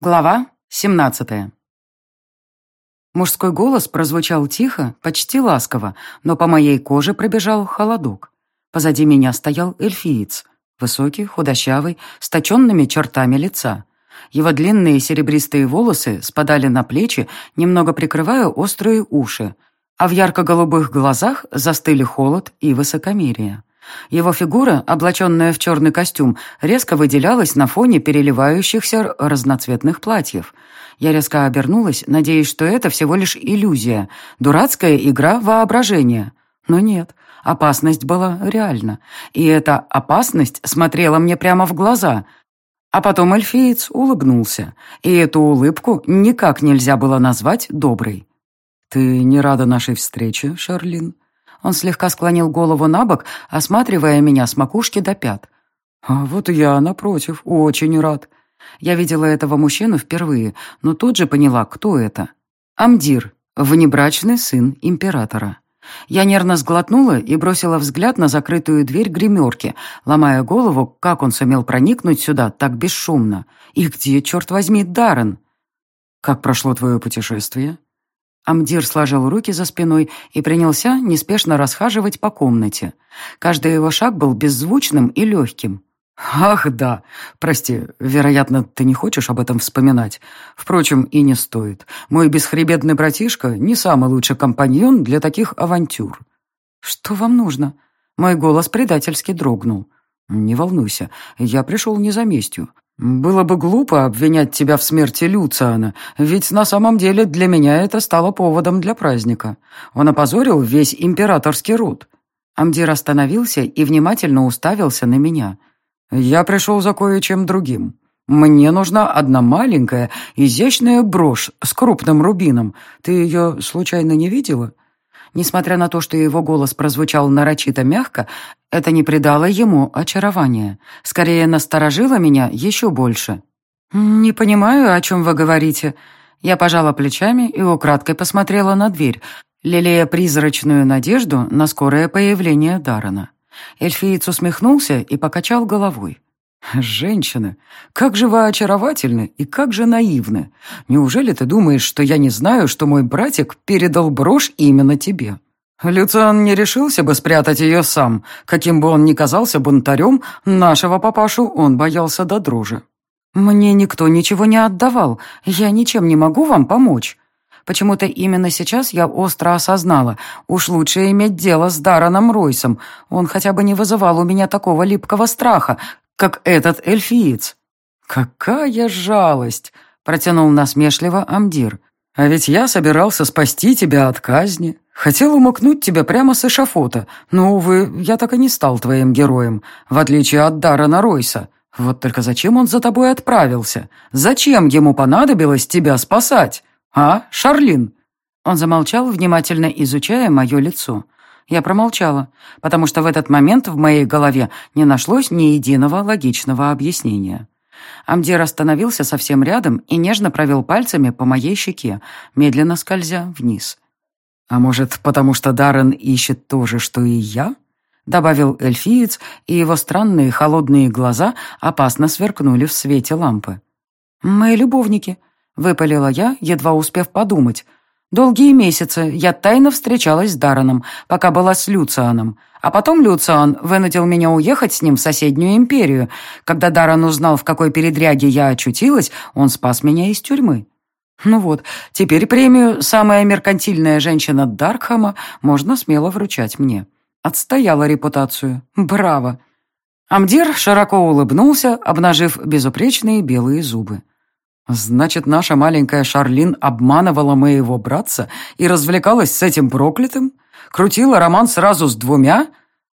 Глава 17 Мужской голос прозвучал тихо, почти ласково, но по моей коже пробежал холодок. Позади меня стоял эльфиец, высокий, худощавый, с точенными чертами лица. Его длинные серебристые волосы спадали на плечи, немного прикрывая острые уши, а в ярко-голубых глазах застыли холод и высокомерие. Его фигура, облаченная в черный костюм, резко выделялась на фоне переливающихся разноцветных платьев. Я резко обернулась, надеясь, что это всего лишь иллюзия, дурацкая игра воображения. Но нет, опасность была реальна. И эта опасность смотрела мне прямо в глаза. А потом эльфиец улыбнулся, и эту улыбку никак нельзя было назвать доброй. «Ты не рада нашей встрече, Шарлин?» Он слегка склонил голову на бок, осматривая меня с макушки до пят. «А вот я, напротив, очень рад. Я видела этого мужчину впервые, но тут же поняла, кто это. Амдир, внебрачный сын императора». Я нервно сглотнула и бросила взгляд на закрытую дверь гримерки, ломая голову, как он сумел проникнуть сюда так бесшумно. И где, черт возьми, Даррен? «Как прошло твое путешествие?» Амдир сложил руки за спиной и принялся неспешно расхаживать по комнате. Каждый его шаг был беззвучным и легким. «Ах, да. Прости, вероятно, ты не хочешь об этом вспоминать. Впрочем, и не стоит. Мой бесхребетный братишка не самый лучший компаньон для таких авантюр». «Что вам нужно?» Мой голос предательски дрогнул. «Не волнуйся, я пришел не за местью. «Было бы глупо обвинять тебя в смерти Люциана, ведь на самом деле для меня это стало поводом для праздника. Он опозорил весь императорский род». Амдир остановился и внимательно уставился на меня. «Я пришел за кое-чем другим. Мне нужна одна маленькая, изящная брошь с крупным рубином. Ты ее случайно не видела?» Несмотря на то, что его голос прозвучал нарочито мягко, это не придало ему очарования. Скорее, насторожило меня еще больше. «Не понимаю, о чем вы говорите». Я пожала плечами и украдкой посмотрела на дверь, лелея призрачную надежду на скорое появление Дарана. Эльфиец усмехнулся и покачал головой. «Женщины, как же вы очаровательны и как же наивны! Неужели ты думаешь, что я не знаю, что мой братик передал брошь именно тебе?» Люциан не решился бы спрятать ее сам. Каким бы он ни казался бунтарем, нашего папашу он боялся до дрожи. «Мне никто ничего не отдавал. Я ничем не могу вам помочь». Почему-то именно сейчас я остро осознала, уж лучше иметь дело с Дараном Ройсом. Он хотя бы не вызывал у меня такого липкого страха, как этот эльфиец. «Какая жалость!» — протянул насмешливо Амдир. «А ведь я собирался спасти тебя от казни. Хотел умыкнуть тебя прямо с эшафота, но, увы, я так и не стал твоим героем, в отличие от Дарана Ройса. Вот только зачем он за тобой отправился? Зачем ему понадобилось тебя спасать? А, Шарлин?» Он замолчал, внимательно изучая мое лицо. Я промолчала, потому что в этот момент в моей голове не нашлось ни единого логичного объяснения. Амдир остановился совсем рядом и нежно провел пальцами по моей щеке, медленно скользя вниз. «А может, потому что Даррен ищет то же, что и я?» добавил эльфиец, и его странные холодные глаза опасно сверкнули в свете лампы. «Мы любовники», — выпалила я, едва успев подумать, Долгие месяцы я тайно встречалась с Дараном, пока была с Люцианом. А потом Люциан вынудил меня уехать с ним в соседнюю империю. Когда Даран узнал, в какой передряге я очутилась, он спас меня из тюрьмы. Ну вот, теперь премию «Самая меркантильная женщина Даркхама» можно смело вручать мне. Отстояла репутацию. Браво! Амдир широко улыбнулся, обнажив безупречные белые зубы. «Значит, наша маленькая Шарлин обманывала моего братца и развлекалась с этим проклятым? Крутила роман сразу с двумя?»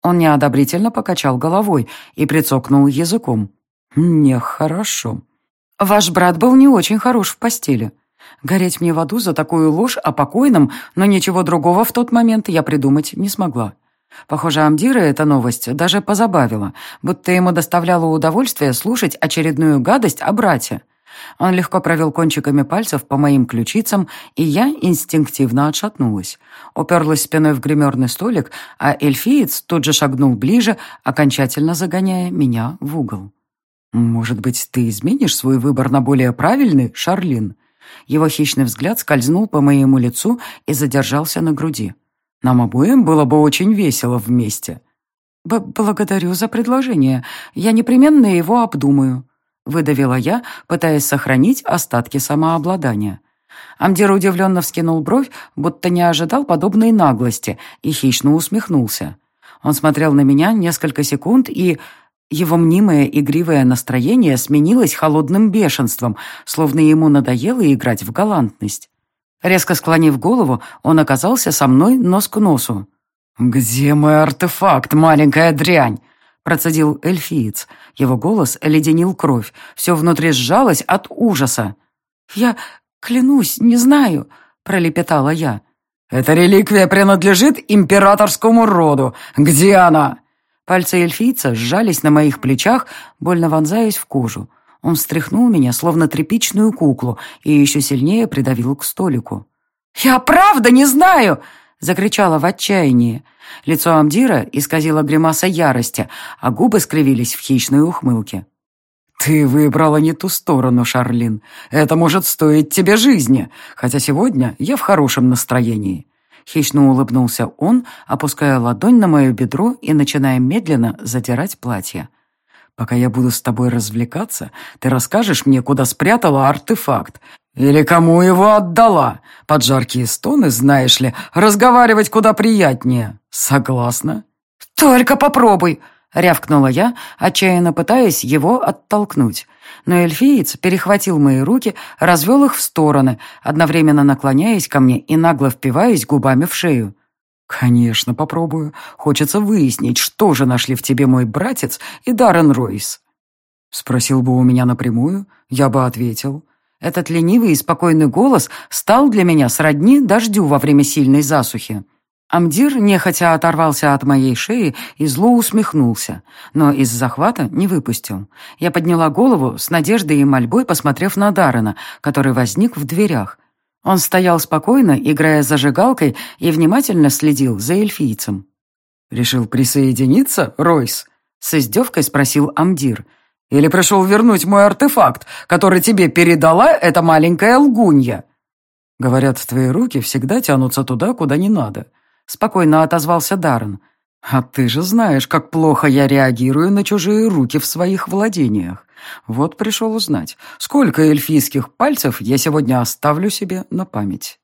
Он неодобрительно покачал головой и прицокнул языком. «Нехорошо. Ваш брат был не очень хорош в постели. Гореть мне в аду за такую ложь о покойном, но ничего другого в тот момент я придумать не смогла». Похоже, Амдира эта новость даже позабавила, будто ему доставляло удовольствие слушать очередную гадость о брате. Он легко провел кончиками пальцев по моим ключицам, и я инстинктивно отшатнулась. Уперлась спиной в гримерный столик, а эльфиец тут же шагнул ближе, окончательно загоняя меня в угол. «Может быть, ты изменишь свой выбор на более правильный, Шарлин?» Его хищный взгляд скользнул по моему лицу и задержался на груди. «Нам обоим было бы очень весело вместе». Б «Благодарю за предложение. Я непременно его обдумаю», — выдавила я, пытаясь сохранить остатки самообладания. Амдир удивленно вскинул бровь, будто не ожидал подобной наглости, и хищно усмехнулся. Он смотрел на меня несколько секунд, и его мнимое игривое настроение сменилось холодным бешенством, словно ему надоело играть в галантность. Резко склонив голову, он оказался со мной нос к носу. «Где мой артефакт, маленькая дрянь?» Процедил эльфиец. Его голос леденил кровь. Все внутри сжалось от ужаса. «Я клянусь, не знаю», — пролепетала я. «Эта реликвия принадлежит императорскому роду. Где она?» Пальцы эльфийца сжались на моих плечах, больно вонзаясь в кожу. Он встряхнул меня, словно тряпичную куклу, и еще сильнее придавил к столику. «Я правда не знаю!» — закричала в отчаянии. Лицо Амдира исказило гримаса ярости, а губы скривились в хищной ухмылке. «Ты выбрала не ту сторону, Шарлин. Это может стоить тебе жизни, хотя сегодня я в хорошем настроении». Хищно улыбнулся он, опуская ладонь на мое бедро и начиная медленно затирать платье. «Пока я буду с тобой развлекаться, ты расскажешь мне, куда спрятала артефакт. Или кому его отдала? Под жаркие стоны, знаешь ли, разговаривать куда приятнее. Согласна?» «Только попробуй!» — рявкнула я, отчаянно пытаясь его оттолкнуть. Но эльфиец перехватил мои руки, развел их в стороны, одновременно наклоняясь ко мне и нагло впиваясь губами в шею. «Конечно, попробую. Хочется выяснить, что же нашли в тебе мой братец и Даррен Ройс». Спросил бы у меня напрямую, я бы ответил. Этот ленивый и спокойный голос стал для меня сродни дождю во время сильной засухи. Амдир нехотя оторвался от моей шеи и зло усмехнулся, но из захвата не выпустил. Я подняла голову с надеждой и мольбой, посмотрев на Даррена, который возник в дверях. Он стоял спокойно, играя зажигалкой, и внимательно следил за эльфийцем. «Решил присоединиться, Ройс?» — с издевкой спросил Амдир. «Или пришел вернуть мой артефакт, который тебе передала эта маленькая лгунья?» «Говорят, твои руки всегда тянутся туда, куда не надо», спокойно отозвался Даррен. «А ты же знаешь, как плохо я реагирую на чужие руки в своих владениях. Вот пришел узнать, сколько эльфийских пальцев я сегодня оставлю себе на память».